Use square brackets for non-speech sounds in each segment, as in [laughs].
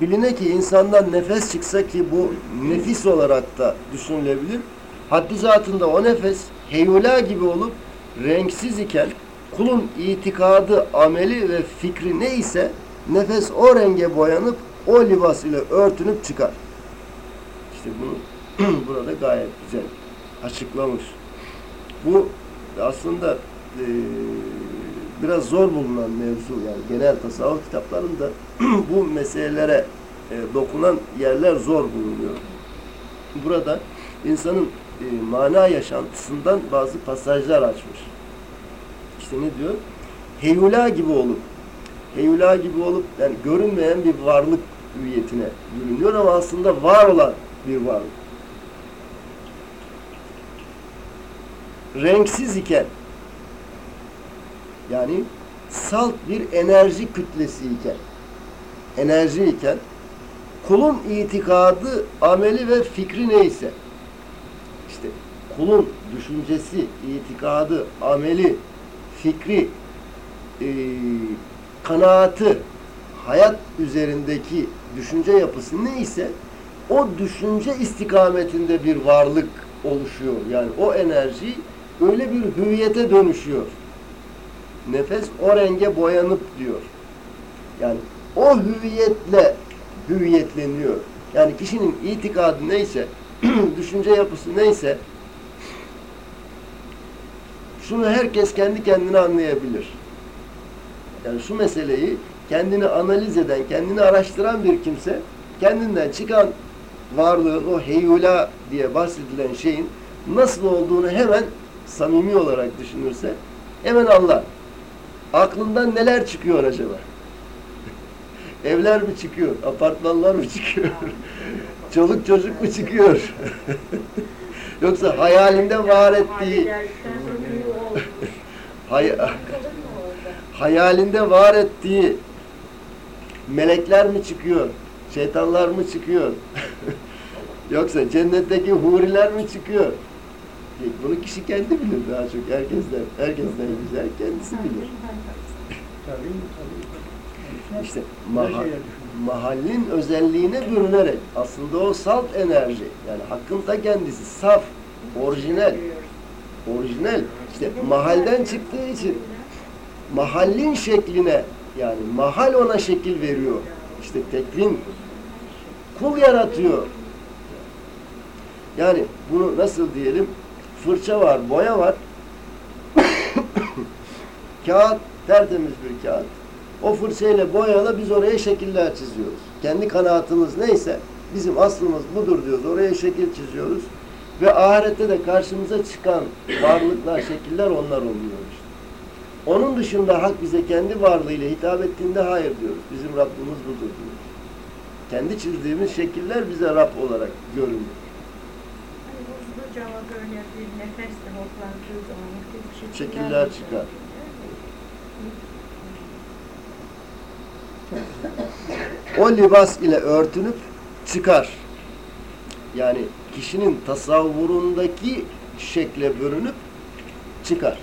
biline ki insandan nefes çıksa ki bu nefis olarak da düşünülebilir. Haddi zatında o nefes heyula gibi olup renksiz iken kulun itikadı, ameli ve fikri ne ise nefes o renge boyanıp o libas ile örtünüp çıkar. İşte bunu [clears throat] burada gayet güzel açıklamış. Bu aslında e, biraz zor bulunan mevzu yani genel tasavvuf kitaplarında [clears throat] bu meselelere e, dokunan yerler zor bulunuyor. Burada insanın e, mana yaşantısından bazı pasajlar açmış. İşte ne diyor? Heyula gibi olup heyula gibi olup yani görünmeyen bir varlık hüviyetine bürünüyor ama aslında var olan bir varlık. Renksiz iken yani salt bir enerji kütlesi iken enerji iken kulun itikadı, ameli ve fikri neyse işte kulun düşüncesi, itikadı, ameli, fikri, e, kanaatı, hayat üzerindeki düşünce yapısı neyse o düşünce istikametinde bir varlık oluşuyor. Yani o enerji öyle bir hüviyete dönüşüyor. Nefes o renge boyanıp diyor. Yani o hüviyetle hüviyetleniyor. Yani kişinin itikadı neyse, [clears throat] düşünce yapısı neyse şunu herkes kendi kendine anlayabilir. Yani şu meseleyi kendini analiz eden, kendini araştıran bir kimse kendinden çıkan varlığın o heyula diye bahsedilen şeyin nasıl olduğunu hemen samimi olarak düşünürse hemen anlar. Aklından neler çıkıyor acaba? Evler mi çıkıyor? Apartmanlar mı çıkıyor? Çoluk çocuk mu çıkıyor? Yoksa hayalinde var ettiği hay hayalinde var ettiği melekler mi çıkıyor? Şeytanlar mı çıkıyor? Yoksa cennetteki huriler mi çıkıyor? Bunu kişi kendi bilir daha çok. Herkesten, herkesten güzel kendisi bilir. İşte maha, mahallin özelliğine bürünerek aslında o salt enerji yani hakkın ta kendisi saf, orijinal orijinal işte mahalden çıktığı için mahallin şekline yani mahal ona şekil veriyor. İşte tekvin kul yaratıyor. Yani bunu nasıl diyelim? Fırça var, boya var. [coughs] kağıt, tertemiz bir kağıt. O fırçayla boyayla biz oraya şekiller çiziyoruz. Kendi kanaatımız neyse bizim aslımız budur diyoruz. Oraya şekil çiziyoruz. Ve ahirette de karşımıza çıkan varlıklar, şekiller onlar oluyor işte. Onun dışında hak bize kendi varlığıyla hitap ettiğinde hayır diyoruz. Bizim Rabbimiz budur diyoruz. Kendi çizdiğimiz şekiller bize Rab olarak görünüyor. Cevabı öyle bir nefesle hoplandığı zaman muhtelif Şekiller çıkar. O libas ile örtünüp çıkar. Yani kişinin tasavvurundaki şekle bürünüp çıkar.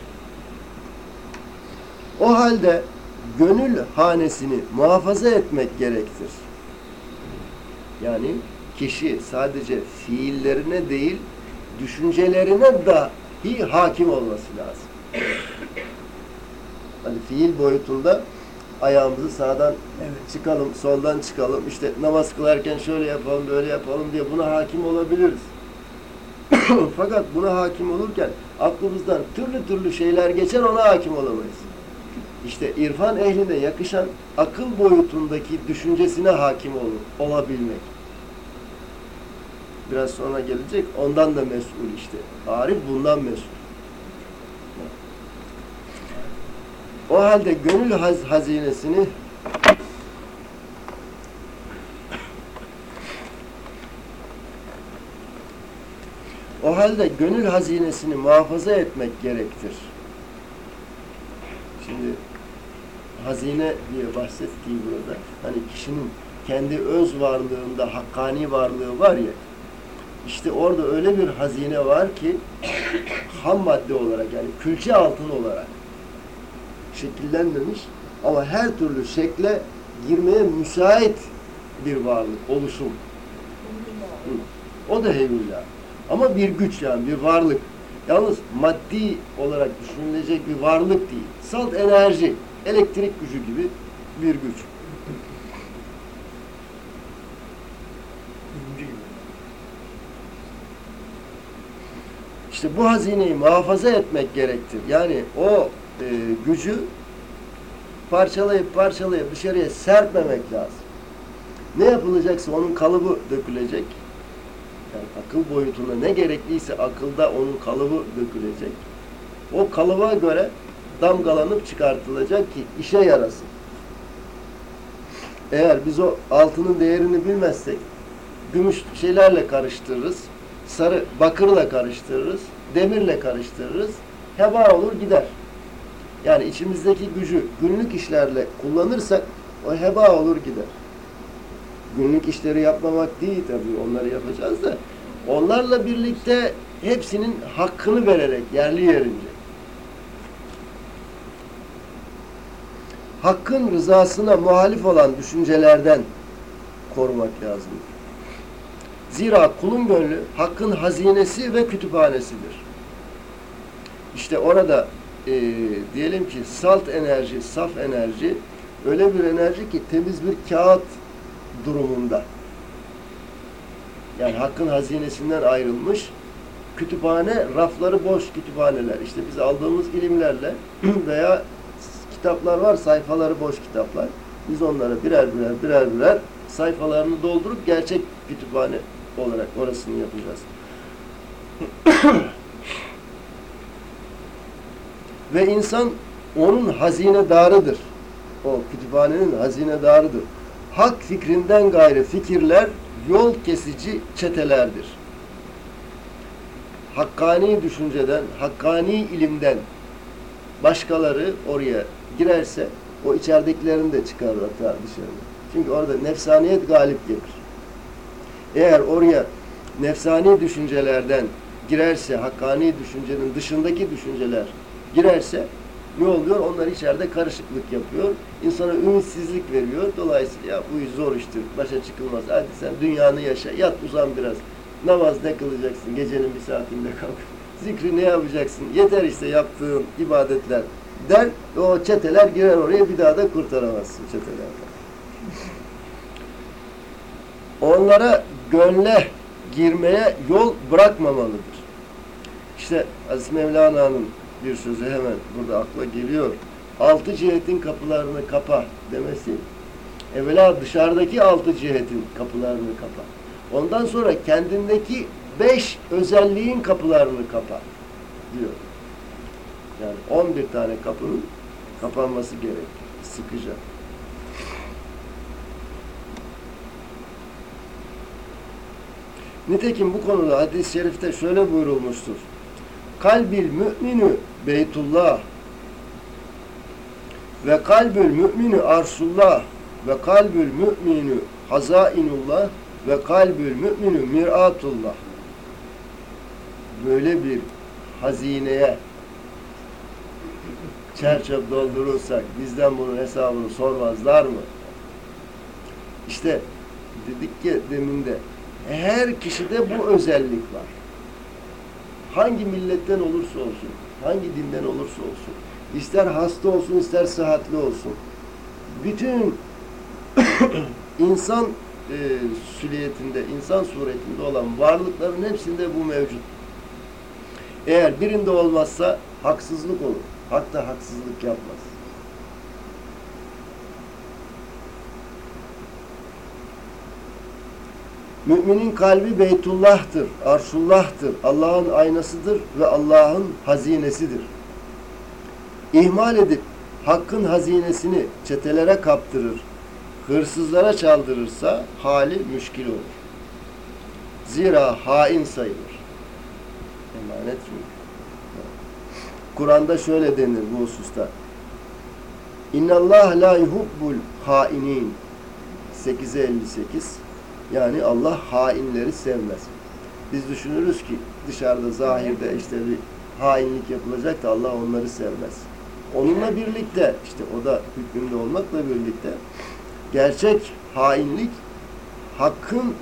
O halde gönül hanesini muhafaza etmek gerektir. Yani kişi sadece fiillerine değil, düşüncelerine dahi hakim olması lazım. Hani fiil boyutunda ayağımızı sağdan Evet. çıkalım, soldan çıkalım, işte namaz kılarken şöyle yapalım, böyle yapalım diye buna hakim olabiliriz. [coughs] Fakat buna hakim olurken aklımızdan türlü türlü şeyler geçer, ona hakim olamayız. İşte irfan ehline yakışan akıl boyutundaki düşüncesine hakim ol, olabilmek. Biraz sonra gelecek, ondan da mesul işte. Arif bundan mesul. O halde gönül haz hazinesini o halde gönül hazinesini muhafaza etmek gerektir. Şimdi hazine diye bahsettiği burada hani kişinin kendi öz varlığında hakkani varlığı var ya işte orada öyle bir hazine var ki ham madde olarak yani külçe altın olarak şekillenmemiş ama her türlü şekle girmeye müsait bir varlık, oluşum. O da heyula. Ama bir güç yani bir varlık. Yalnız maddi olarak düşünülecek bir varlık değil. Salt enerji, elektrik gücü gibi bir güç. İşte bu hazineyi muhafaza etmek gerektir. Yani o e, gücü parçalayıp parçalayıp dışarıya serpmemek lazım. Ne yapılacaksa onun kalıbı dökülecek. Yani akıl boyutunda ne gerekliyse akılda onun kalıbı dökülecek. O kalıba göre damgalanıp çıkartılacak ki işe yarasın. Eğer biz o altının değerini bilmezsek gümüş şeylerle karıştırırız, sarı bakırla karıştırırız, demirle karıştırırız, heba olur gider. Yani içimizdeki gücü günlük işlerle kullanırsak o heba olur gider. Günlük işleri yapmamak değil tabii onları yapacağız da onlarla birlikte hepsinin hakkını vererek yerli yerince. Hakkın rızasına muhalif olan düşüncelerden korumak lazım. Zira kulun gönlü hakkın hazinesi ve kütüphanesidir. İşte orada e, diyelim ki salt enerji, saf enerji öyle bir enerji ki temiz bir kağıt durumunda. Yani hakkın hazinesinden ayrılmış kütüphane, rafları boş kütüphaneler. İşte biz aldığımız ilimlerle [clears throat] veya kitaplar var, sayfaları boş kitaplar. Biz onlara birer birer birer birer sayfalarını doldurup gerçek kütüphane olarak orasını yapacağız. [coughs] Ve insan onun hazinedarıdır. O kütüphanenin hazinedarıdır. Hak fikrinden gayrı fikirler yol kesici çetelerdir. Hakkani düşünceden, hakkani ilimden başkaları oraya girerse o içeridekilerini de çıkarır atar dışarıda. Çünkü orada nefsaniyet galip gelir. Eğer oraya nefsani düşüncelerden girerse, hakkani düşüncenin dışındaki düşünceler girerse ne oluyor? Onlar içeride karışıklık yapıyor. İnsana ümitsizlik veriyor. Dolayısıyla ya bu iş zor iştir. Başa çıkılmaz. Hadi sen dünyanı yaşa. Yat uzan biraz. Namaz ne kılacaksın? Gecenin bir saatinde kalk. [laughs] Zikri ne yapacaksın? Yeter işte yaptığın ibadetler der. O çeteler girer oraya bir daha da kurtaramazsın çetelerden. Onlara gönle girmeye yol bırakmamalıdır. İşte Aziz Mevlana'nın bir sözü hemen burada akla geliyor. Altı cihetin kapılarını kapa demesi. Evvela dışarıdaki altı cihetin kapılarını kapa. Ondan sonra kendindeki beş özelliğin kapılarını kapa diyor. Yani on bir tane kapının kapanması gerek. Sıkıca. Nitekim bu konuda hadis-i şerifte şöyle buyurulmuştur. Kalbil müminü beytullah ve kalbül müminü arsullah ve kalbül müminü hazainullah ve kalbül müminü miratullah. Böyle bir hazineye çerçöp doldurursak bizden bunun hesabını sormazlar mı? İşte dedik ki deminde her kişide bu özellik var. Hangi milletten olursa olsun, hangi dinden olursa olsun, ister hasta olsun, ister sıhhatli olsun, bütün [coughs] insan e, süliyetinde, insan suretinde olan varlıkların hepsinde bu mevcut. Eğer birinde olmazsa haksızlık olur. Hak da haksızlık yapmaz. Müminin kalbi Beytullah'tır, Arşullah'tır, Allah'ın aynasıdır ve Allah'ın hazinesidir. İhmal edip hakkın hazinesini çetelere kaptırır, hırsızlara çaldırırsa hali müşkil olur. Zira hain sayılır. Emanet çünkü. Kur'an'da şöyle denir bu hususta. İnna Allah la yuhibbul hainin. 8'e 58. Yani Allah hainleri sevmez. Biz düşünürüz ki dışarıda zahirde işte bir hainlik yapılacak da Allah onları sevmez. Onunla birlikte işte o da hükmünde olmakla birlikte gerçek hainlik Hakkın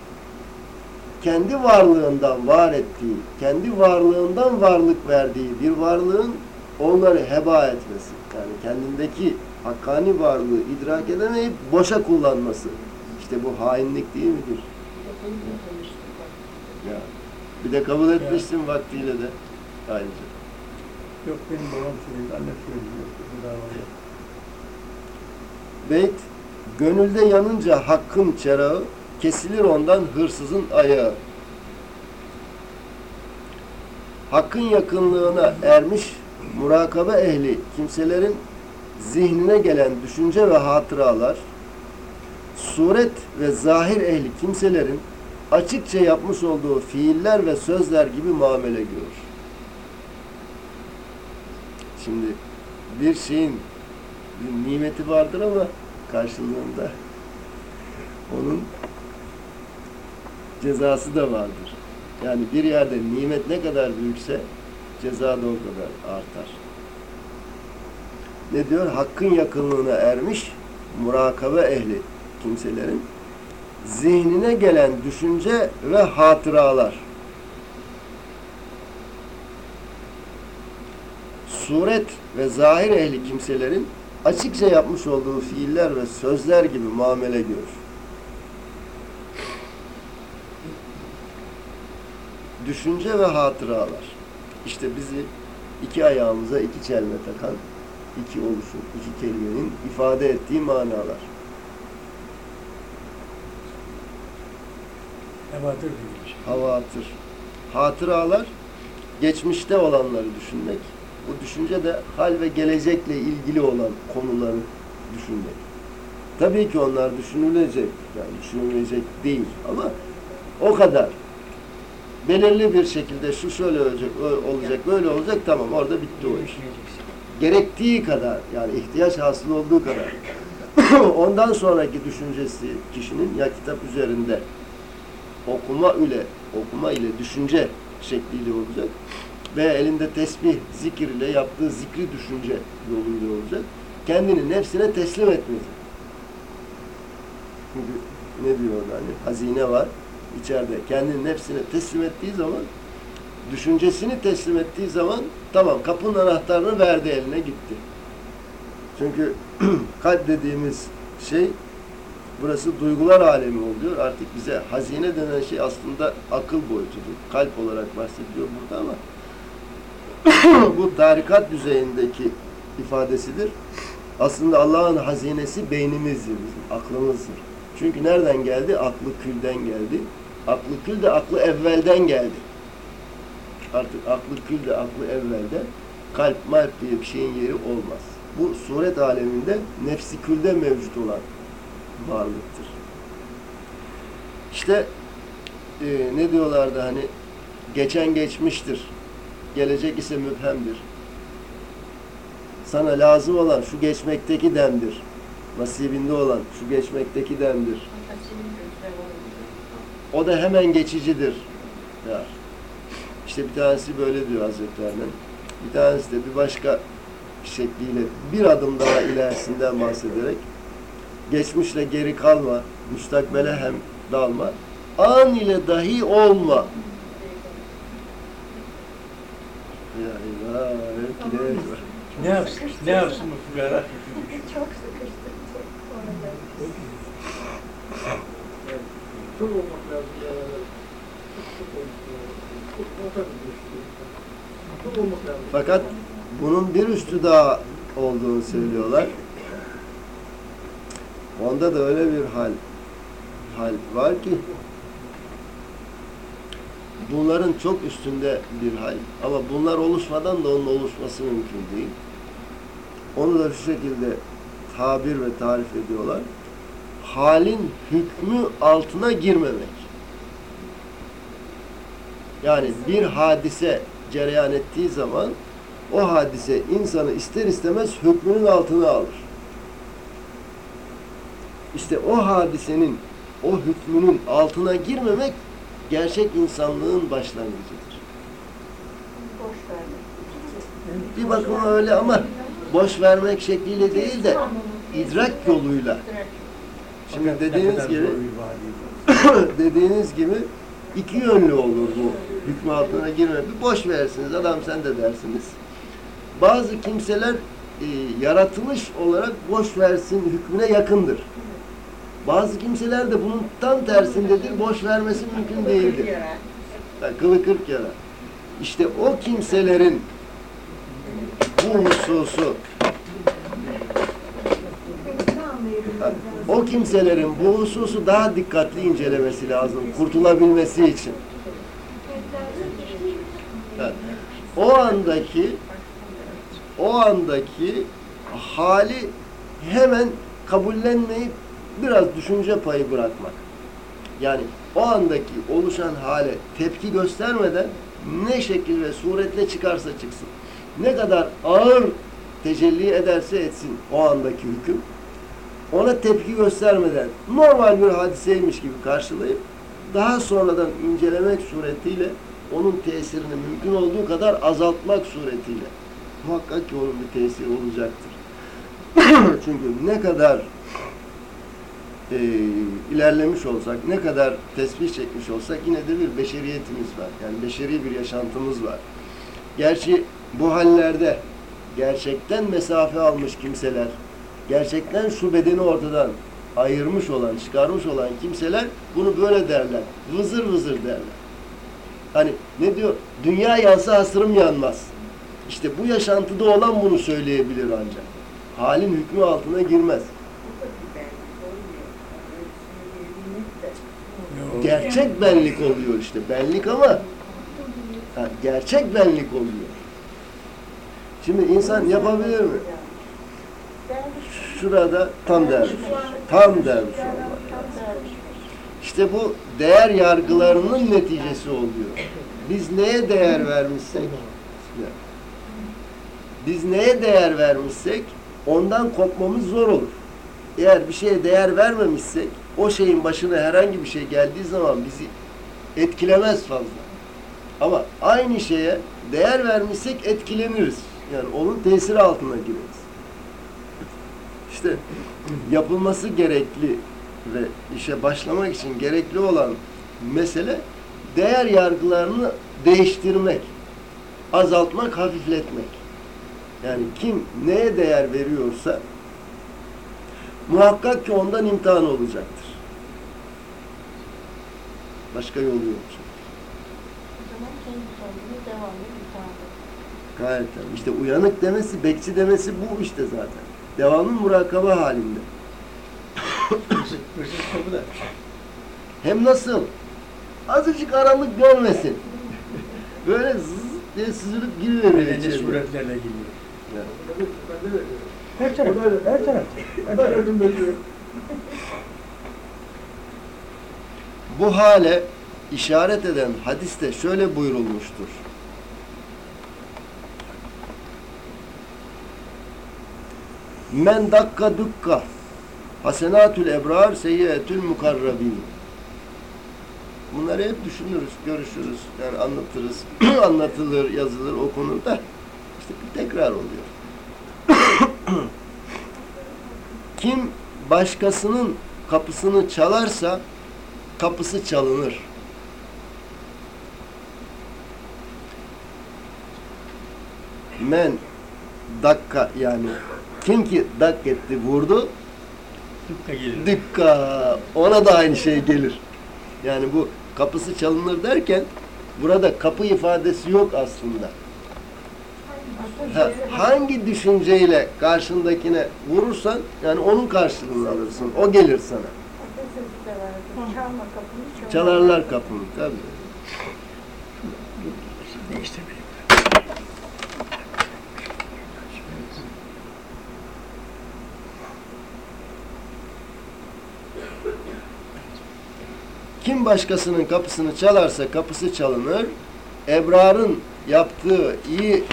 kendi varlığından var ettiği, kendi varlığından varlık verdiği bir varlığın onları heba etmesi. Yani kendindeki hakkani varlığı idrak edemeyip boşa kullanması. İşte bu hainlik değil midir? Ya. Bir de kabul etmişsin vaktiyle de ayrıca. Yok benim babam söylüyor. Bu davada. Beyt, gönülde yanınca hakkın çerağı, kesilir ondan hırsızın ayağı. Hakkın yakınlığına ermiş murakabe ehli kimselerin zihnine gelen düşünce ve hatıralar, suret ve zahir ehli kimselerin açıkça yapmış olduğu fiiller ve sözler gibi muamele görür. Şimdi bir şeyin bir nimeti vardır ama karşılığında onun cezası da vardır. Yani bir yerde nimet ne kadar büyükse ceza da o kadar artar. Ne diyor? Hakkın yakınlığına ermiş murakabe ehli kimselerin zihnine gelen düşünce ve hatıralar suret ve zahir ehli kimselerin açıkça yapmış olduğu fiiller ve sözler gibi muamele görür. Düşünce ve hatıralar. İşte bizi iki ayağımıza iki çelme takan iki oluşum, iki kelimenin ifade ettiği manalar. Diyor. şey. Havatır. Hatıralar geçmişte olanları düşünmek. Bu düşünce de hal ve gelecekle ilgili olan konuları düşünmek. Tabii ki onlar düşünülecek. Yani düşünülecek değil ama o kadar. Belirli bir şekilde şu şöyle olacak, olacak, böyle olacak tamam orada bitti o iş. Gerektiği kadar yani ihtiyaç hasıl olduğu kadar. [coughs] Ondan sonraki düşüncesi kişinin ya kitap üzerinde okuma ile okuma ile düşünce şekliyle olacak ve elinde tesbih, zikir yaptığı zikri düşünce yoluyla olacak. Kendini nefsine teslim etmeyecek. Çünkü ne diyor orada hani hazine var içeride. Kendini nefsine teslim ettiği zaman düşüncesini teslim ettiği zaman tamam kapının anahtarını verdi eline gitti. Çünkü [clears throat] kalp dediğimiz şey burası duygular alemi oluyor. Artık bize hazine denen şey aslında akıl boyutudur. Kalp olarak bahsediliyor burada ama [coughs] bu tarikat düzeyindeki ifadesidir. Aslında Allah'ın hazinesi beynimizdir bizim, aklımızdır. Çünkü nereden geldi? Aklı külden geldi. Aklı kül de aklı evvelden geldi. Artık aklı kül de aklı evvelde. Kalp malp diye bir şeyin yeri olmaz. Bu suret aleminde nefsi külde mevcut olan varlıktır. İşte e, ne diyorlardı hani geçen geçmiştir. Gelecek ise müphemdir. Sana lazım olan şu geçmekteki demdir. Nasibinde olan şu geçmekteki demdir. O da hemen geçicidir. Der. İşte bir tanesi böyle diyor Hazretlerinin. Bir tanesi de bir başka şekliyle bir adım daha ilerisinden bahsederek geçmişle geri kalma, müstakbele hem dalma, an ile dahi olma. Ya var. Ne yapsın? Ne yapsın bu fukara? [laughs] Çok olmak lazım lazım. Fakat bunun bir üstü daha olduğunu söylüyorlar. Onda da öyle bir hal hal var ki bunların çok üstünde bir hal. Ama bunlar oluşmadan da onun oluşması mümkün değil. Onu da şu şekilde tabir ve tarif ediyorlar. Halin hükmü altına girmemek. Yani bir hadise cereyan ettiği zaman o hadise insanı ister istemez hükmünün altına alır. İşte o hadisenin, o hükmünün altına girmemek gerçek insanlığın başlangıcıdır. Boş vermek. Bir bakıma öyle ama boş vermek şekliyle değil de idrak yoluyla. Şimdi dediğiniz gibi [coughs] dediğiniz gibi iki yönlü olur bu hükmü altına girme. Bir boş versiniz adam sen de dersiniz. Bazı kimseler e, yaratılış olarak boş versin hükmüne yakındır. Bazı kimseler de bunun tam tersindedir. Boş vermesi mümkün değildir. Kılı kırk yara. İşte o kimselerin bu hususu o kimselerin bu hususu daha dikkatli incelemesi lazım kurtulabilmesi için. O andaki o andaki hali hemen kabullenmeyip biraz düşünce payı bırakmak. Yani o andaki oluşan hale tepki göstermeden ne şekil ve suretle çıkarsa çıksın. Ne kadar ağır tecelli ederse etsin o andaki hüküm. Ona tepki göstermeden normal bir hadiseymiş gibi karşılayıp daha sonradan incelemek suretiyle onun tesirini mümkün olduğu kadar azaltmak suretiyle muhakkak ki onun bir tesiri olacaktır. [clears throat] Çünkü ne kadar e, ilerlemiş olsak, ne kadar tesbih çekmiş olsak yine de bir beşeriyetimiz var. Yani beşeri bir yaşantımız var. Gerçi bu hallerde gerçekten mesafe almış kimseler, gerçekten şu bedeni ortadan ayırmış olan, çıkarmış olan kimseler bunu böyle derler. Vızır vızır derler. Hani ne diyor? Dünya yansa hasırım yanmaz. İşte bu yaşantıda olan bunu söyleyebilir ancak. Halin hükmü altına girmez. Yok. Gerçek benlik oluyor işte. Benlik ama ha, gerçek benlik oluyor. Şimdi insan yapabilir mi? Şurada tam derviş. Tam derviş olmak. İşte bu değer yargılarının neticesi oluyor. Biz neye değer vermişsek, biz neye değer vermişsek ondan kopmamız zor olur. Eğer bir şeye değer vermemişsek o şeyin başına herhangi bir şey geldiği zaman bizi etkilemez fazla. Ama aynı şeye değer vermişsek etkileniriz. Yani onun tesiri altına gireriz. İşte yapılması gerekli ve işe başlamak için gerekli olan mesele değer yargılarını değiştirmek, azaltmak, hafifletmek. Yani kim neye değer veriyorsa muhakkak ki ondan imtihan olacaktır. Başka yolu yok. Gayet tabii. İşte uyanık demesi, bekçi demesi bu işte zaten. Devamlı murakaba halinde. Hem nasıl? Azıcık aralık görmesin. Böyle zız diye süzülüp giriveriyor içeri. suretlerle de öyle. Her taraf, her taraf. Ben diyor. Bu hale işaret eden hadiste şöyle buyurulmuştur. Men dakka dukka hasenatül ebrar seyyetül mukarrabin. Bunları hep düşünürüz, görüşürüz, yani anlatırız, [clears throat] anlatılır, yazılır, okunur da işte bir tekrar oluyor. [clears throat] Kim başkasının kapısını çalarsa kapısı çalınır. Men dakika yani kim ki dak etti vurdu Dukka gelir. dikka ona da aynı şey gelir. Yani bu kapısı çalınır derken burada kapı ifadesi yok aslında. Ha, hangi düşünceyle karşındakine vurursan yani onun karşılığını alırsın. O gelir sana. Çalma kapını. Çalarlar kapını tabii. Değiştirmeyin. Kim başkasının kapısını çalarsa kapısı çalınır. Ebrar'ın yaptığı iyi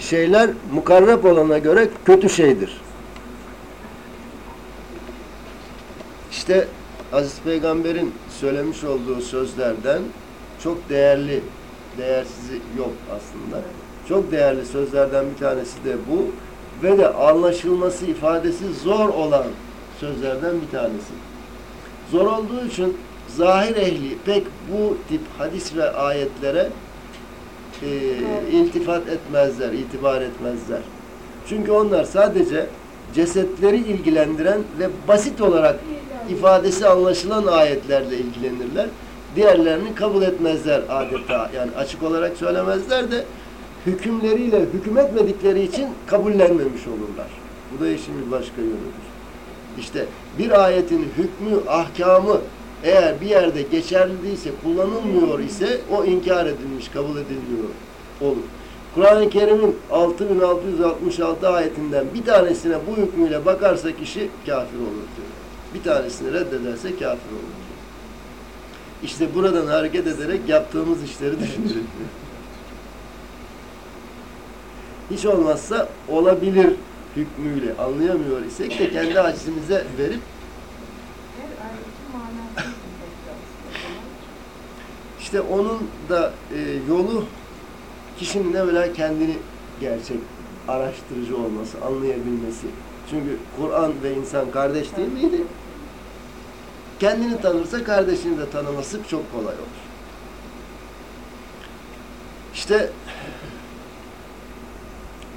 şeyler mukarreb olana göre kötü şeydir. İşte Aziz Peygamber'in söylemiş olduğu sözlerden çok değerli, değersizi yok aslında. Çok değerli sözlerden bir tanesi de bu. ve de anlaşılması ifadesi zor olan sözlerden bir tanesi. Zor olduğu için zahir ehli pek bu tip hadis ve ayetlere e, iltifat etmezler, itibar etmezler. Çünkü onlar sadece cesetleri ilgilendiren ve basit olarak ifadesi anlaşılan ayetlerle ilgilenirler. Diğerlerini kabul etmezler adeta. Yani açık olarak söylemezler de hükümleriyle hükmetmedikleri için kabullenmemiş olurlar. Bu da işin bir başka yönüdür. İşte bir ayetin hükmü, ahkamı eğer bir yerde geçerli değilse, kullanılmıyor ise o inkar edilmiş, kabul edilmiyor olur. Kur'an-ı Kerim'in 6666 ayetinden bir tanesine bu hükmüyle bakarsa kişi kafir olur diyor. Bir tanesini reddederse kafir olur. İşte buradan hareket ederek yaptığımız işleri düşünelim. Hiç olmazsa olabilir hükmüyle anlayamıyor isek de kendi acizimize verip işte onun da e, yolu kişinin evvela kendini gerçek araştırıcı olması, anlayabilmesi. Çünkü Kur'an ve insan kardeş değil miydi? Kendini tanırsa kardeşini de tanıması çok kolay olur. İşte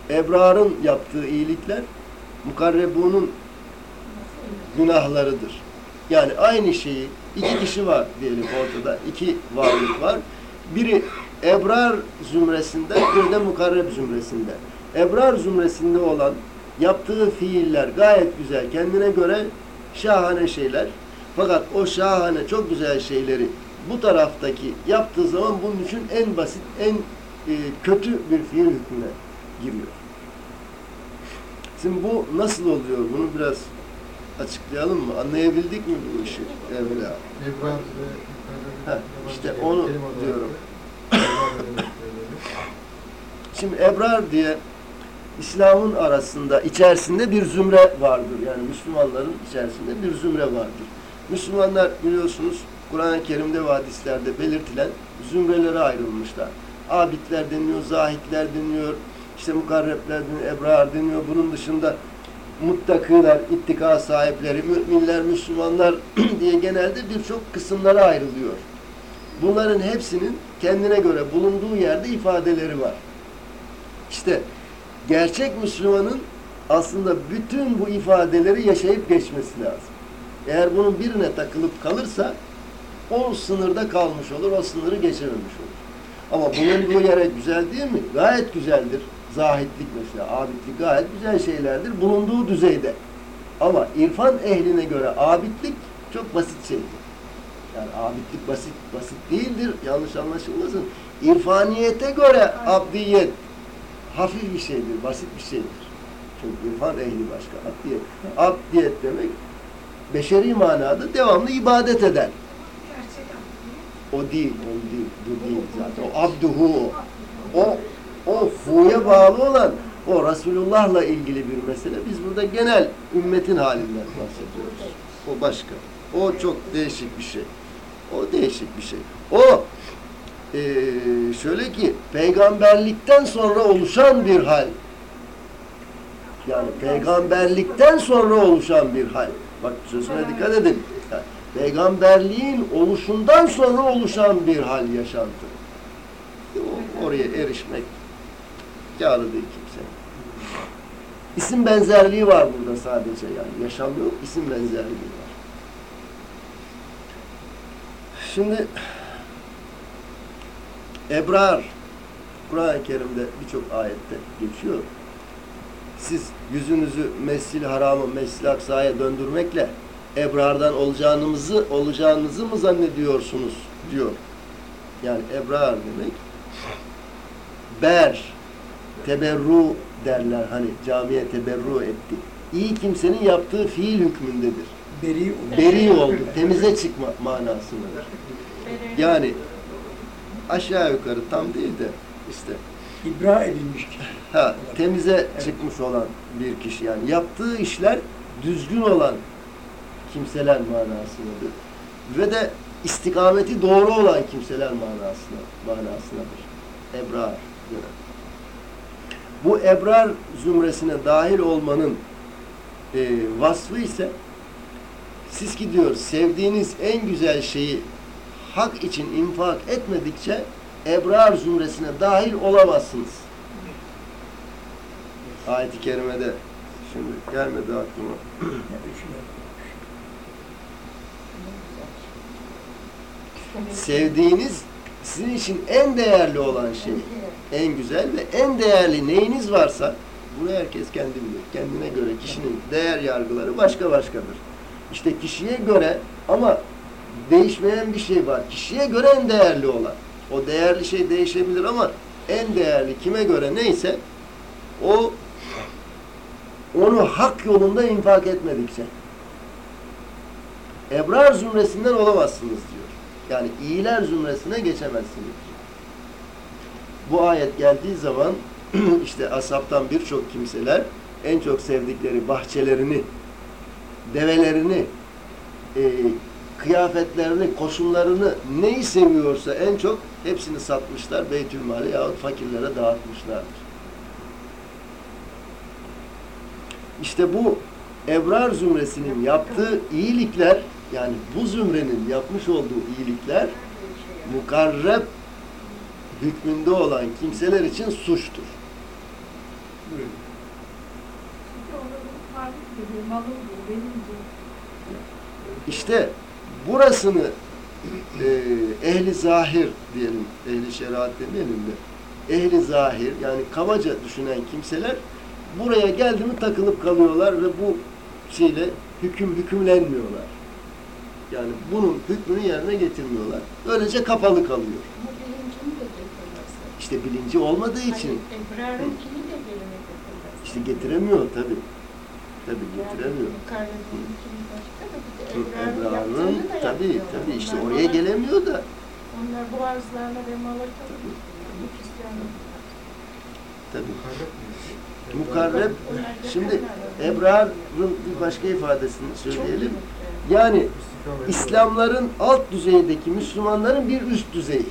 Ebrar'ın yaptığı iyilikler mukarrebunun günahlarıdır. Yani aynı şeyi iki kişi var diyelim ortada. iki varlık var. Biri ebrar zümresinde, bir de mukarreb zümresinde. Ebrar zümresinde olan yaptığı fiiller gayet güzel, kendine göre şahane şeyler. Fakat o şahane, çok güzel şeyleri bu taraftaki yaptığı zaman bunun için en basit, en e, kötü bir fiil hükmüne giriyor. Şimdi bu nasıl oluyor? Bunu biraz açıklayalım mı? Anlayabildik mi bu işi evvela? Heh, işte onu diyorum. Şimdi ebrar diye İslam'ın arasında, içerisinde bir zümre vardır. Yani Müslümanların içerisinde bir zümre vardır. Müslümanlar biliyorsunuz Kur'an-ı Kerim'de ve hadislerde belirtilen zümrelere ayrılmışlar. Abidler deniyor, zahitler deniyor, işte mukarrepler deniyor, ebrar deniyor. Bunun dışında muttakılar, ittika sahipleri, müminler, Müslümanlar [clears throat] diye genelde birçok kısımlara ayrılıyor. Bunların hepsinin kendine göre bulunduğu yerde ifadeleri var. İşte gerçek Müslümanın aslında bütün bu ifadeleri yaşayıp geçmesi lazım. Eğer bunun birine takılıp kalırsa o sınırda kalmış olur, o sınırı geçememiş olur. Ama bulunduğu yere güzel değil mi? Gayet güzeldir. Zahitlik mesela, abidlik gayet güzel şeylerdir bulunduğu düzeyde. Ama irfan ehline göre abidlik çok basit şeydir. Yani abidlik basit basit değildir. Yanlış anlaşılmasın. İrfaniyete göre abdiyet hafif bir şeydir, basit bir şeydir. Çünkü irfan ehli başka. Abdiyet. Abdiyet demek beşeri manada devamlı ibadet eden. O değil, o değil, bu değil zaten. O abduhu o. O, o fuya bağlı olan o Resulullah'la ilgili bir mesele. Biz burada genel ümmetin halinden bahsediyoruz. O başka. O çok değişik bir şey. O değişik bir şey. O eee, şöyle ki peygamberlikten sonra oluşan bir hal. Yani peygamberlikten sonra oluşan bir hal. Bak sözüne dikkat edin. Yani peygamberliğin oluşundan sonra oluşan bir hal yaşantı. O, oraya erişmek kârı değil kimse. İsim benzerliği var burada sadece yani. Yaşam isim benzerliği var. Şimdi Ebrar Kur'an-ı Kerim'de birçok ayette geçiyor. Siz yüzünüzü Mescid-i Haram'ı Mescid-i Aksa'ya döndürmekle ebrardan olacağınızı olacağınızı mı zannediyorsunuz diyor. Yani ebrar demek ber teberru derler hani camiye teberru etti. İyi kimsenin yaptığı fiil hükmündedir. Beri. Beri oldu, temize çıkma manasındadır. Yani aşağı yukarı tam değil de işte İbra edilmiş kişi. ha temize çıkmış olan bir kişi yani yaptığı işler düzgün olan kimseler manasındadır. Ve de istikameti doğru olan kimseler manasına manasındadır. Ebrar. diyor. Bu ebrar zümresine dahil olmanın e, vasfı ise siz ki diyor sevdiğiniz en güzel şeyi hak için infak etmedikçe ebrar zümresine dahil olamazsınız. Ayet-i kerimede şimdi gelmedi aklıma. Sevdiğiniz sizin için en değerli olan şey, en güzel ve en değerli neyiniz varsa bunu herkes kendi bilir. Kendine göre kişinin değer yargıları başka başkadır. İşte kişiye göre ama değişmeyen bir şey var. Kişiye göre en değerli olan. O değerli şey değişebilir ama en değerli kime göre neyse o onu hak yolunda infak etmedikçe ebrar zümresinden olamazsınız diyor. Yani iyiler zümresine geçemezsiniz. Bu ayet geldiği zaman [clears throat] işte asaptan birçok kimseler en çok sevdikleri bahçelerini, develerini, e, kıyafetlerini, koşumlarını neyi seviyorsa en çok hepsini satmışlar Beytülmale yahut fakirlere dağıtmışlardır. İşte bu Ebrar zümresinin yaptığı iyilikler yani bu zümrenin yapmış olduğu iyilikler mukarreb hükmünde olan kimseler için suçtur. İşte burasını e, ehli zahir diyelim, ehli şeriat demeyelim de ehli zahir yani kabaca düşünen kimseler buraya geldi mi takılıp kalıyorlar ve bu şeyle hüküm hükümlenmiyorlar. Yani bunun hükmünü yerine getirmiyorlar. Böylece kapalı kalıyor. İşte bilinci olmadığı için Hani yerine getirmezse. işte getiremiyor tabi. Tabi getiremiyor. Ebrarın Ebrar'ın yaptığını da tabi yapıyorlar. tabi işte Onlar oraya gelemiyor da Onlar boğazlarına ve malaka bu Hristiyanlık. tabi. Mukarreb Şimdi. Ebrar'ın bir başka ifadesini söyleyelim. Yani İslamların alt düzeydeki Müslümanların bir üst düzeyi.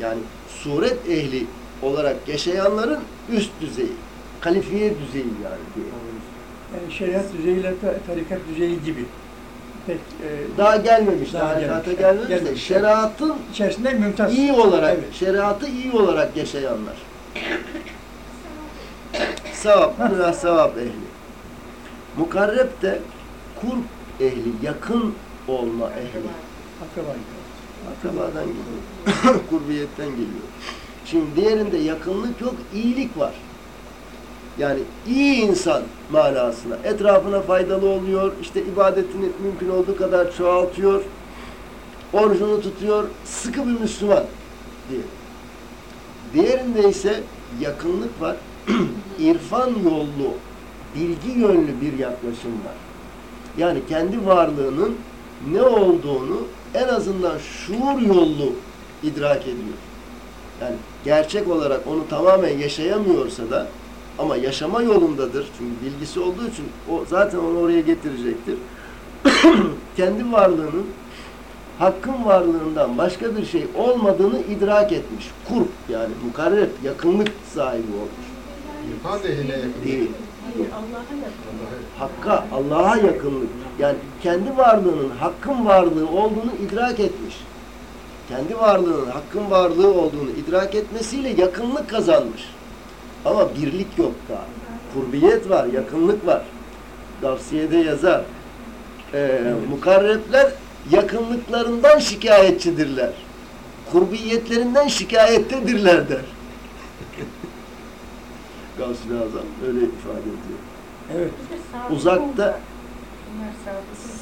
Yani suret ehli olarak yaşayanların üst düzeyi. Kalifiye düzeyi yani diye. Yani şeriat düzeyiyle ta- tarikat düzeyi gibi. Pek e, Daha gelmemiş, Daha daha gelmemiş, gelmemiş de şeriatın içerisinde mümtaz. iyi olarak, Evet. şeriatı iyi olarak yaşayanlar. Sevap, günah sevap ehli. Mukarreb de kurb ehli, yakın olma ehli. Akraba. Akrabadan geliyor. [coughs] Kurbiyetten geliyor. Şimdi diğerinde yakınlık yok, iyilik var. Yani iyi insan manasına. Etrafına faydalı oluyor, işte ibadetini mümkün olduğu kadar çoğaltıyor, orucunu tutuyor, sıkı bir Müslüman diye. Diğerinde ise yakınlık var, [clears throat] irfan yollu, bilgi yönlü bir yaklaşım var. Yani kendi varlığının ne olduğunu en azından şuur yollu idrak ediyor. Yani gerçek olarak onu tamamen yaşayamıyorsa da ama yaşama yolundadır. Çünkü bilgisi olduğu için o zaten onu oraya getirecektir. [clears throat] kendi varlığının hakkın varlığından başka bir şey olmadığını idrak etmiş. Kurp yani mukarreb, yakınlık sahibi olmuş. İrfan ehline yakın. Değil. Hayır, Allah'a yakın. Hakka, Allah'a yakınlık. Yani kendi varlığının hakkın varlığı olduğunu idrak etmiş. Kendi varlığının hakkın varlığı olduğunu idrak etmesiyle yakınlık kazanmış. Ama birlik yok daha. Kurbiyet var, yakınlık var. Tavsiyede yazar. Ee, mukarrepler yakınlıklarından şikayetçidirler. Kurbiyetlerinden şikayettedirler der. [laughs] Gavs-ı Azam öyle ifade ediyor. Evet. Uzakta-.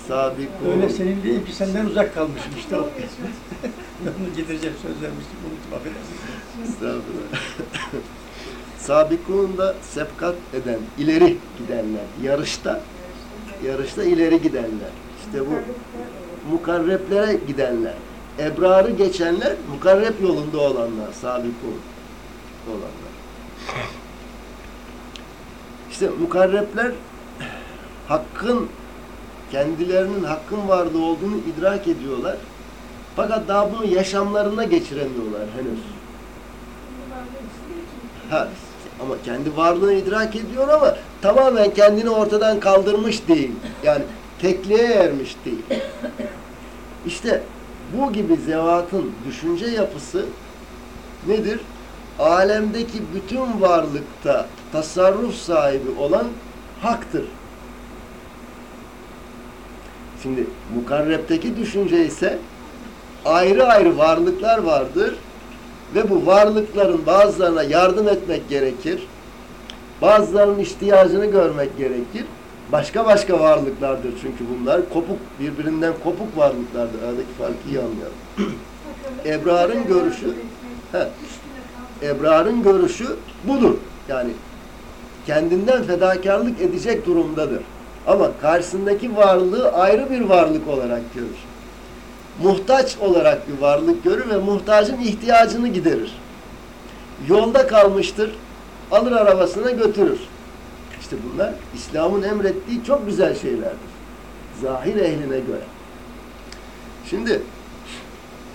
Sabık Öyle senin değil ki senden uzak kalmışım işte o. [laughs] Onu getireceğim söz vermiştim affedersin. Estağfurullah. [laughs] Sabikunda sepkat eden, ileri gidenler, yarışta, yarışta ileri gidenler. İşte bu mukarreplere gidenler. Ebrarı geçenler, mukarrep yolunda olanlar, sabikun olanlar. İşte mukarrepler hakkın, kendilerinin hakkın varlığı olduğunu idrak ediyorlar. Fakat daha bunu yaşamlarına geçiremiyorlar henüz. Ha, Ama kendi varlığını idrak ediyor ama tamamen kendini ortadan kaldırmış değil. Yani tekliğe ermiş değil. İşte bu gibi zevatın düşünce yapısı nedir? Alemdeki bütün varlıkta tasarruf sahibi olan haktır. Şimdi mukarrepteki düşünce ise ayrı ayrı varlıklar vardır ve bu varlıkların bazılarına yardım etmek gerekir. Bazılarının ihtiyacını görmek gerekir. Başka başka varlıklardır çünkü bunlar kopuk birbirinden kopuk varlıklardır. Aradaki farkı iyi anlayalım. Ebrar'ın görüşü he, Ebrar'ın görüşü budur. Yani kendinden fedakarlık edecek durumdadır. Ama karşısındaki varlığı ayrı bir varlık olarak görür. Muhtaç olarak bir varlık görür ve muhtacın ihtiyacını giderir. Yolda kalmıştır, alır arabasına götürür. İşte bunlar İslam'ın emrettiği çok güzel şeylerdir. Zahir ehline göre. Şimdi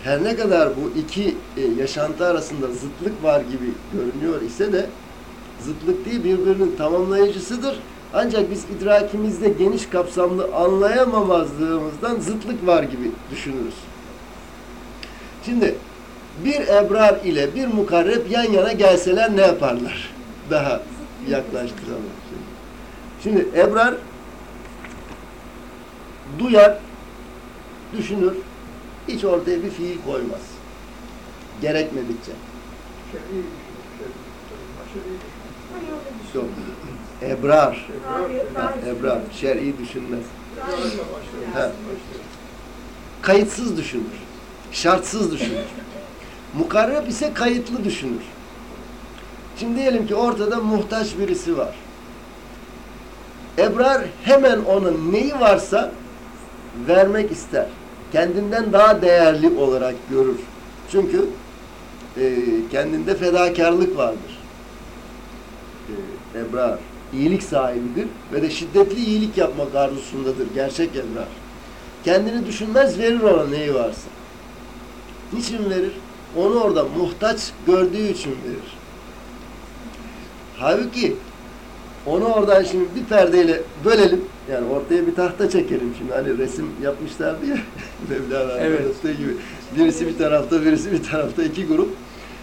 her ne kadar bu iki e, yaşantı arasında zıtlık var gibi görünüyor ise de zıtlık değil birbirinin tamamlayıcısıdır. Ancak biz idrakimizde geniş kapsamlı anlayamamazlığımızdan zıtlık var gibi düşünürüz. Şimdi bir ebrar ile bir mukarreb yan yana gelseler ne yaparlar? Daha yaklaştıralım. Şimdi, şimdi ebrar duyar, düşünür, hiç ortaya bir fiil koymaz. Gerekmedikçe. Yok. Ebrar. Ha, ebrar. Şer'i düşünmez. Ha. Kayıtsız düşünür. Şartsız düşünür. Mukarreb ise kayıtlı düşünür. Şimdi diyelim ki ortada muhtaç birisi var. Ebrar hemen onun neyi varsa vermek ister. Kendinden daha değerli olarak görür. Çünkü e, kendinde fedakarlık vardır. E, Ebrar iyilik sahibidir ve de şiddetli iyilik yapmak arzusundadır. Gerçek Ebrar. Kendini düşünmez verir ona neyi varsa. Niçin verir? Onu orada muhtaç gördüğü için verir. Halbuki onu oradan şimdi bir perdeyle bölelim. Yani ortaya bir tahta çekelim şimdi. Hani resim yapmışlardı ya. [laughs] Mevlana Evet. gibi. Birisi bir tarafta, birisi bir tarafta iki grup.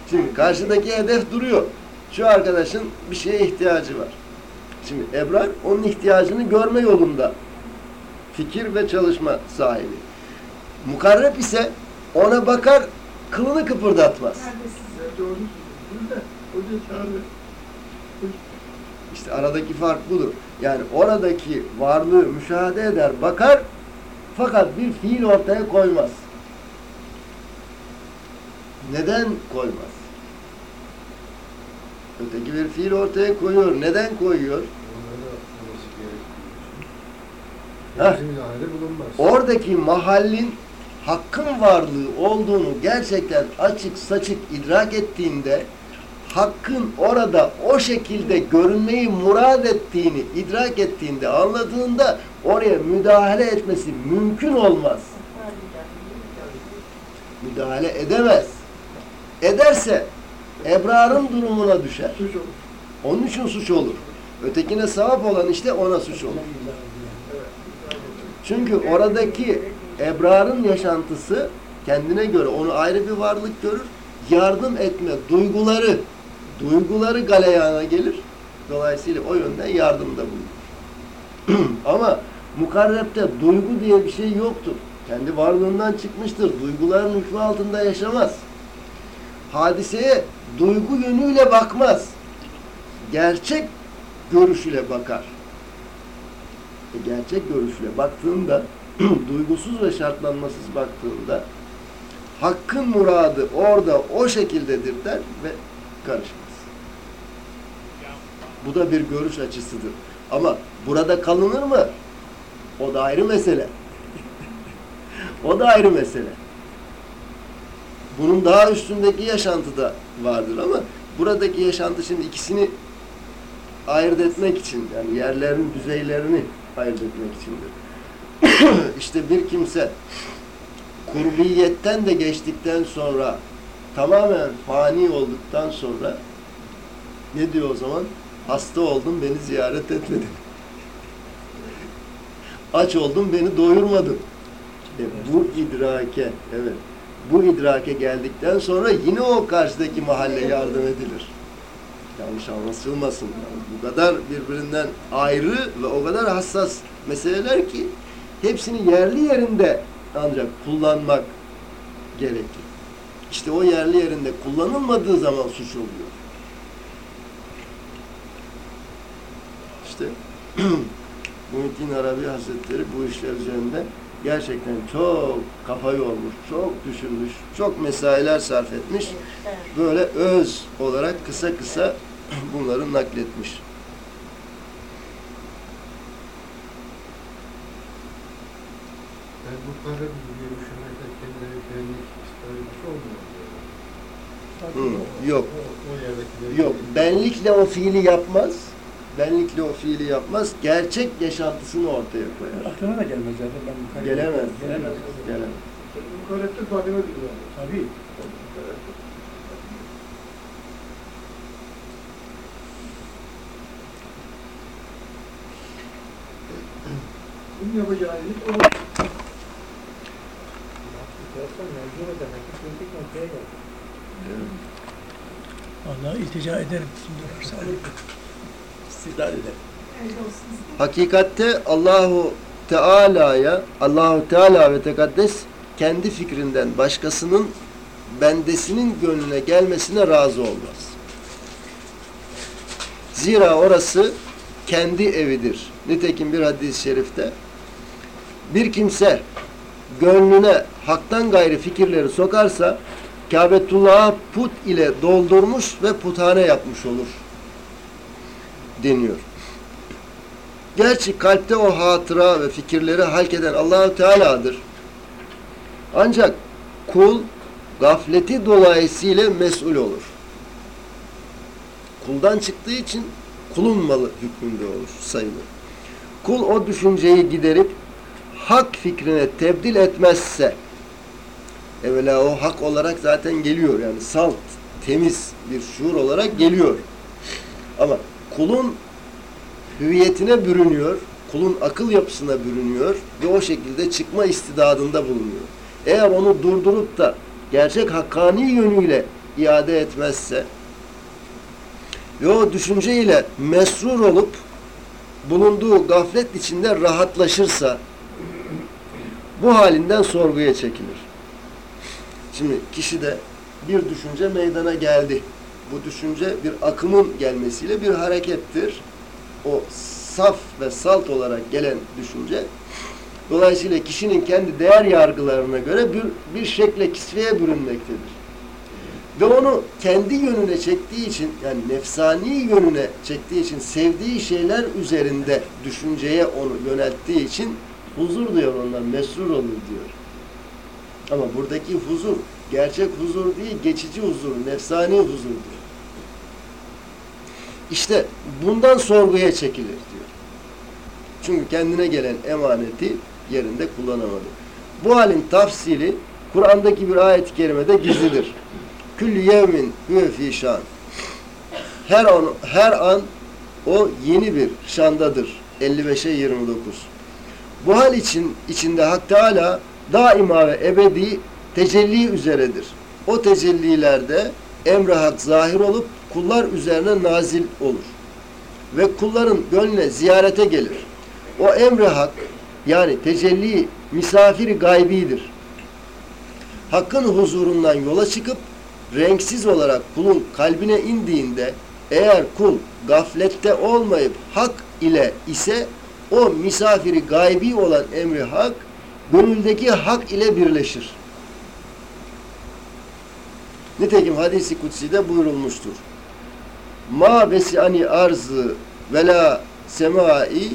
Şimdi karşıdaki hedef duruyor. Şu arkadaşın bir şeye ihtiyacı var. Şimdi Ebrar onun ihtiyacını görme yolunda fikir ve çalışma sahibi. Mukarreb ise ona bakar, kılını kıpırdatmaz. İşte aradaki fark budur. Yani oradaki varlığı müşahede eder, bakar fakat bir fiil ortaya koymaz. Neden koymaz? Öteki bir fiil ortaya koyuyor. Neden koyuyor? Heh. Oradaki mahallin hakkın varlığı olduğunu gerçekten açık saçık idrak ettiğinde hakkın orada o şekilde görünmeyi murad ettiğini idrak ettiğinde anladığında oraya müdahale etmesi mümkün olmaz. Müdahale edemez. Ederse ebrarın durumuna düşer. Onun için suç olur. Ötekine sevap olan işte ona suç olur. Çünkü oradaki ebrarın yaşantısı kendine göre onu ayrı bir varlık görür. Yardım etme duyguları, duyguları galeyana gelir. Dolayısıyla o yönden yardımda bulunur. [clears throat] Ama mukarrepte duygu diye bir şey yoktur. Kendi varlığından çıkmıştır. Duyguların hükmü altında yaşamaz. Hadiseye duygu yönüyle bakmaz. Gerçek görüşüyle bakar e, gerçek görüşle baktığında, [clears throat] duygusuz ve şartlanmasız baktığında hakkın muradı orada o şekildedir der ve karışmaz. Bu da bir görüş açısıdır. Ama burada kalınır mı? O da ayrı mesele. [laughs] o da ayrı mesele. Bunun daha üstündeki yaşantı da vardır ama buradaki yaşantı şimdi ikisini ayırt etmek için yani yerlerin düzeylerini ayırt etmek içindir. [coughs] işte bir kimse kurbiyetten de geçtikten sonra tamamen fani olduktan sonra Ne diyor o zaman? Hasta oldum beni ziyaret etmedin. Aç oldum beni doyurmadın. E, bu idrake, evet. Bu idrake geldikten sonra yine o karşıdaki mahalle yardım edilir. Yanlış anlaşılmasın. Yani bu kadar birbirinden ayrı ve o kadar hassas meseleler ki hepsini yerli yerinde ancak kullanmak gerekir. İşte o yerli yerinde kullanılmadığı zaman suç oluyor. İşte [clears throat] Muhittin Arabi Hazretleri bu işler üzerinde gerçekten çok kafa yormuş, çok düşünmüş, çok mesailer sarf etmiş. Böyle öz olarak kısa kısa bunları nakletmiş. Yani bu para gibi düşünmekte kendine benlik olmuyor. Hı, yok. O, o yerdekileri... Yok, benlikle o fiili yapmaz. Benlikle o fiili yapmaz. Gerçek yaşantısını ortaya koyar. Aklına da gelmez zaten. Ben bu Gelemez. Gelemez. Gelemez. Mukarettir fadime diyor yani. Tabii. Bunun yapacağı iyilik o. Geldi. Vallahi iltica ederim. Şimdi varsa alırım. Öyle olsun. Hakikatte Allahu Teala'ya, Allahu Teala ve Tekaddes kendi fikrinden başkasının bendesinin gönlüne gelmesine razı olmaz. Zira orası kendi evidir. Nitekim bir hadis-i şerifte bir kimse gönlüne haktan gayri fikirleri sokarsa Kabetullah'a put ile doldurmuş ve puthane yapmış olur deniyor. Gerçi kalpte o hatıra ve fikirleri halk eden Allahu Teala'dır. Ancak kul gafleti dolayısıyla mesul olur. Kuldan çıktığı için kulun malı hükmünde olur, sayılır. Kul o düşünceyi giderip hak fikrine tebdil etmezse evvela o hak olarak zaten geliyor yani salt, temiz bir şuur olarak geliyor. Ama kulun hüviyetine bürünüyor, kulun akıl yapısına bürünüyor ve o şekilde çıkma istidadında bulunuyor. Eğer onu durdurup da gerçek hakkani yönüyle iade etmezse ve o düşünceyle mesrur olup bulunduğu gaflet içinde rahatlaşırsa bu halinden sorguya çekilir. Şimdi kişide bir düşünce meydana geldi. Bu düşünce bir akımın gelmesiyle bir harekettir o saf ve salt olarak gelen düşünce dolayısıyla kişinin kendi değer yargılarına göre bir, bir şekle kisveye bürünmektedir. Ve onu kendi yönüne çektiği için yani nefsani yönüne çektiği için sevdiği şeyler üzerinde düşünceye onu yönelttiği için huzur diyor ondan mesrur olur diyor. Ama buradaki huzur gerçek huzur değil geçici huzur, nefsani huzurdur. İşte bundan sorguya çekilir diyor. Çünkü kendine gelen emaneti yerinde kullanamadı. Bu halin tafsili Kur'an'daki bir ayet-i kerimede gizlidir. [laughs] Küllü yevmin huve fî. Her an, her an o yeni bir şandadır. 55'e 29. Bu hal için içinde Hak Teala daima ve ebedi tecelli üzeredir. O tecellilerde emre hak zahir olup kullar üzerine nazil olur. Ve kulların gönlüne ziyarete gelir. O emre hak yani tecelli misafiri gaybidir. Hakkın huzurundan yola çıkıp renksiz olarak kulun kalbine indiğinde eğer kul gaflette olmayıp hak ile ise o misafiri gaybi olan emri hak gönüldeki hak ile birleşir. Nitekim hadisi kutsi'de buyurulmuştur. Ma vesi'ani arzı ve la semai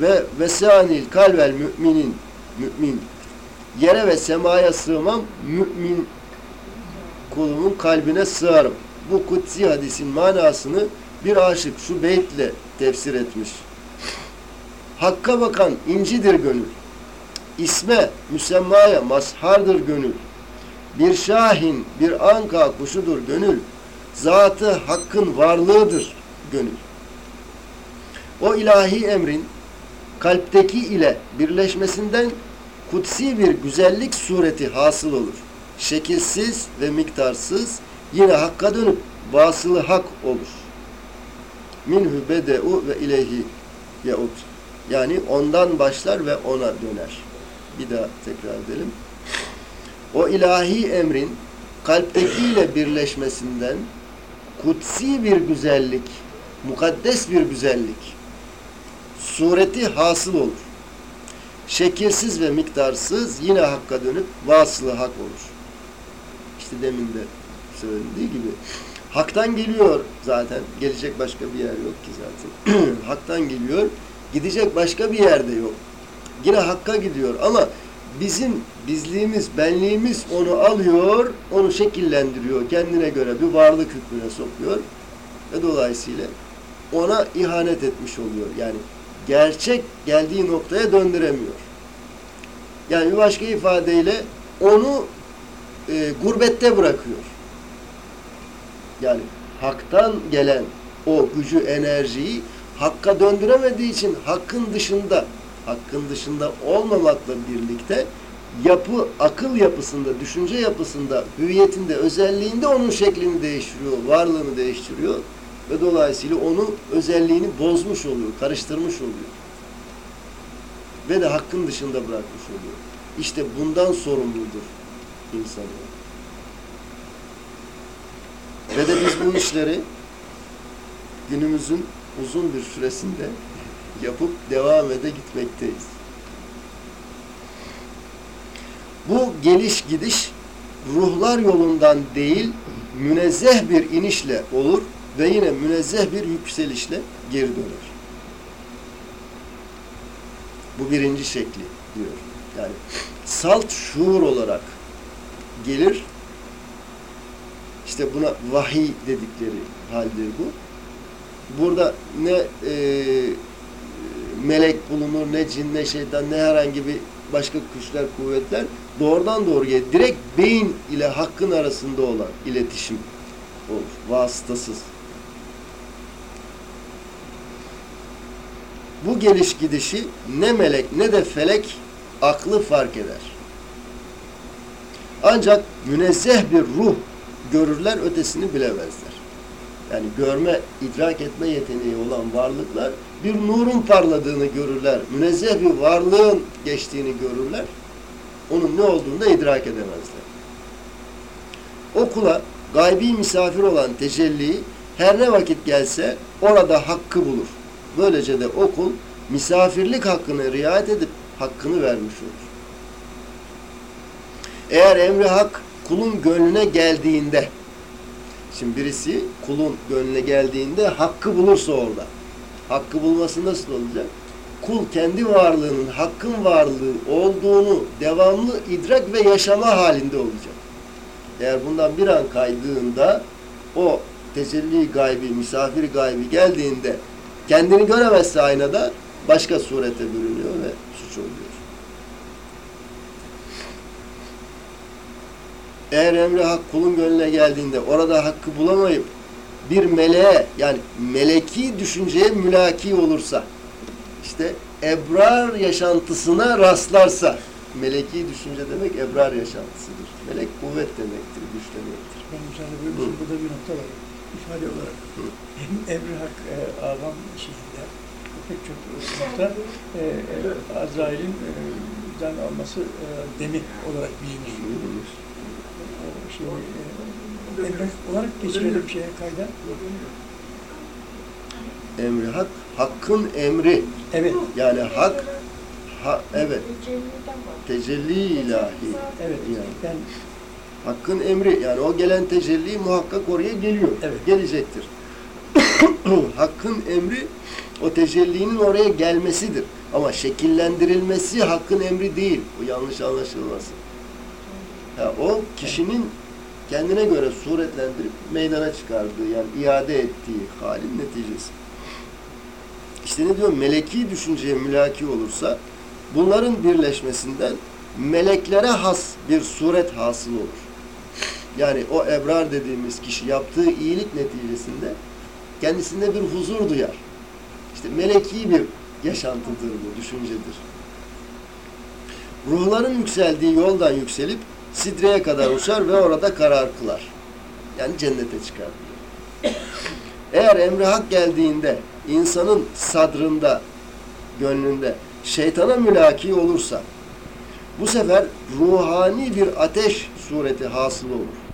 ve vesanil kalvel müminin mümin yere ve semaya sığmam mümin kulumun kalbine sığarım. Bu kutsi hadisin manasını bir aşık şu beytle tefsir etmiş. Hakka bakan incidir gönül. İsme, müsemmaya mazhardır gönül. Bir şahin, bir anka kuşudur gönül. Zatı hakkın varlığıdır gönül. O ilahi emrin kalpteki ile birleşmesinden kutsi bir güzellik sureti hasıl olur. Şekilsiz ve miktarsız yine hakka dönüp vasılı hak olur. Minhu bedeu ve ileyhi yaud. Yani ondan başlar ve ona döner. Bir daha tekrar edelim. O ilahi emrin kalptekiyle birleşmesinden kutsi bir güzellik, mukaddes bir güzellik, sureti hasıl olur. Şekilsiz ve miktarsız yine hakka dönüp vasılı hak olur. İşte demin de söylediği gibi. Haktan geliyor zaten. Gelecek başka bir yer yok ki zaten. [clears throat] Haktan geliyor. Gidecek başka bir yerde yok. Yine hakka gidiyor ama bizim bizliğimiz, benliğimiz onu alıyor, onu şekillendiriyor. Kendine göre bir varlık hükmüne sokuyor. Ve dolayısıyla ona ihanet etmiş oluyor. Yani gerçek geldiği noktaya döndüremiyor. Yani bir başka ifadeyle onu e, gurbette bırakıyor. Yani haktan gelen o gücü, enerjiyi hakka döndüremediği için hakkın dışında, hakkın dışında olmamakla birlikte yapı, akıl yapısında, düşünce yapısında, hüviyetinde, özelliğinde onun şeklini değiştiriyor, varlığını değiştiriyor ve dolayısıyla onu özelliğini bozmuş oluyor, karıştırmış oluyor. Ve de hakkın dışında bırakmış oluyor. İşte bundan sorumludur insan. Ve de biz bu işleri günümüzün uzun bir süresinde yapıp devam ede gitmekteyiz. Bu geliş gidiş ruhlar yolundan değil münezzeh bir inişle olur ve yine münezzeh bir yükselişle geri döner. Bu birinci şekli diyor. Yani salt şuur olarak gelir. İşte buna vahiy dedikleri haldir bu. Burada ne e, melek bulunur, ne cin, ne şeytan, ne herhangi bir başka güçler, kuvvetler doğrudan doğruya direkt beyin ile hakkın arasında olan iletişim olur. Vasıtasız. Bu geliş gidişi ne melek ne de felek aklı fark eder. Ancak münezzeh bir ruh görürler ötesini bilemezler. Yani görme, idrak etme yeteneği olan varlıklar bir nurun parladığını görürler. Münezzeh bir varlığın geçtiğini görürler. Onun ne olduğunu da idrak edemezler. O kula gaybi misafir olan tecelli her ne vakit gelse orada hakkı bulur. Böylece de o kul misafirlik hakkını riayet edip hakkını vermiş olur. Eğer emri hak kulun gönlüne geldiğinde Şimdi birisi kulun gönlüne geldiğinde hakkı bulursa orada. Hakkı bulması nasıl olacak? Kul kendi varlığının hakkın varlığı olduğunu devamlı idrak ve yaşama halinde olacak. Eğer bundan bir an kaydığında o tecelli gaybi, misafir gaybi geldiğinde kendini göremezse aynada başka surete bürünüyor ve suç oluyor. Eğer emri hak kulun gönlüne geldiğinde orada hakkı bulamayıp bir meleğe yani meleki düşünceye mülaki olursa işte ebrar yaşantısına rastlarsa meleki düşünce demek ebrar yaşantısıdır. Melek kuvvet demektir, güç demektir. Ben müsaade buyurun. Burada bir nokta var. İfade olarak. Hem Hak e, Avam şeyinde pek çok nokta e, e, Azrail'in e, can alması e, demi olarak bilinir. O şey, e, emri olarak geçirelim şeye kayda. Emri hak, hakkın emri. Evet, Yani hak, ha, evet, tecelli ilahi. evet. Yani. Ben Hakkın emri yani o gelen tecelli muhakkak oraya geliyor. Evet. Gelecektir. [coughs] hakkın emri o tecellinin oraya gelmesidir. Ama şekillendirilmesi hakkın emri değil. O yanlış anlaşılmasın. Ha, o kişinin kendine göre suretlendirip meydana çıkardığı yani iade ettiği halin neticesi. İşte ne diyor? Meleki düşünceye mülaki olursa bunların birleşmesinden meleklere has bir suret hasıl olur. yani o ebrar dediğimiz kişi yaptığı iyilik neticesinde kendisinde bir huzur duyar. İşte meleki bir yaşantıdır bu, düşüncedir. Ruhların yükseldiği yoldan yükselip sidreye kadar uçar ve orada karar kılar. Yani cennete çıkar. Eğer emri hak geldiğinde insanın sadrında, gönlünde şeytana mülaki olursa bu sefer ruhani bir ateş sureti hasıl olur.